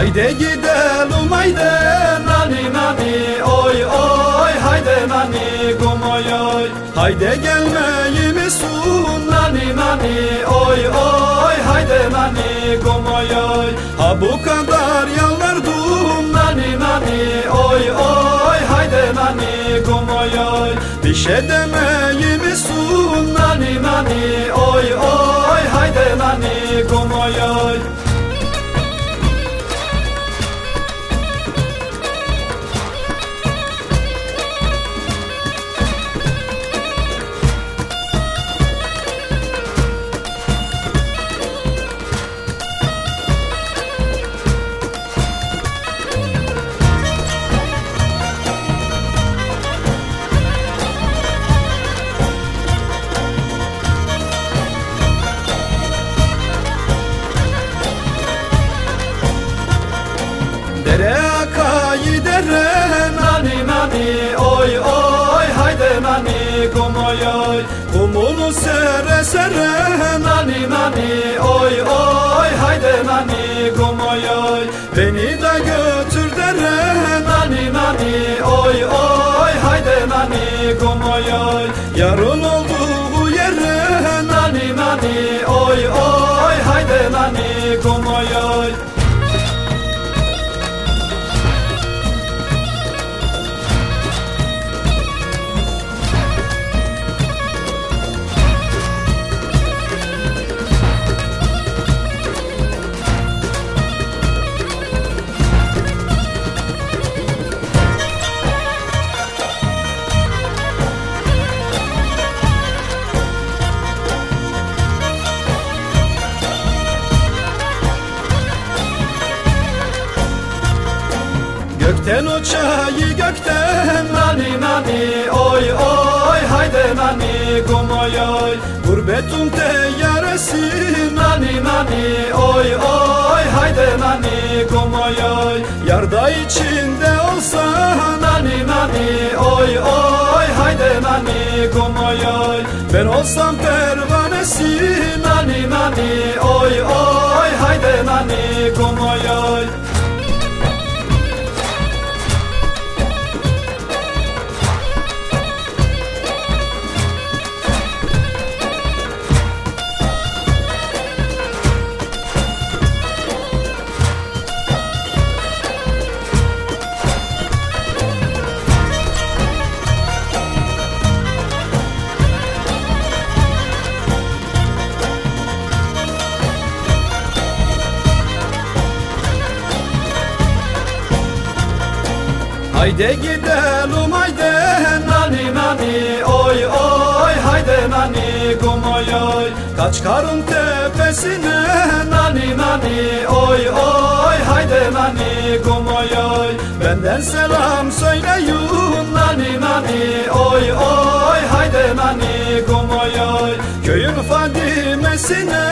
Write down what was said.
Haydi gidelim haydi nani nani oy oy haydi nani gumoy oy Haydi gelmeyi misun nani nani oy oy haydi nani gumoy oy Ha bu kadar yalvardım nani nani oy oy haydi nani gumoy oy Bir şey demeyi misun nani nani oy oy haydi nani gumoy oy Dere sere sere nani nani oy oy haydi nani kumoy Gökten uçayı gökten nani nani oy oy haydi nani kumoy oy Gurbetun teyyaresi nani nani oy oy haydi nani kumoy oy Yarda içinde olsa nani nani oy oy haydi nani kumoy oy Ben olsam pervanesi nani nani oy oy haydi nani kumoy Haydi gidelim haydi nani nani oy oy haydi nani gumoy oy Kaç karın tepesine nani nani oy oy haydi nani gumoy oy Benden selam söyleyin nani nani oy oy haydi nani gumoy oy. Köyün Fadimesine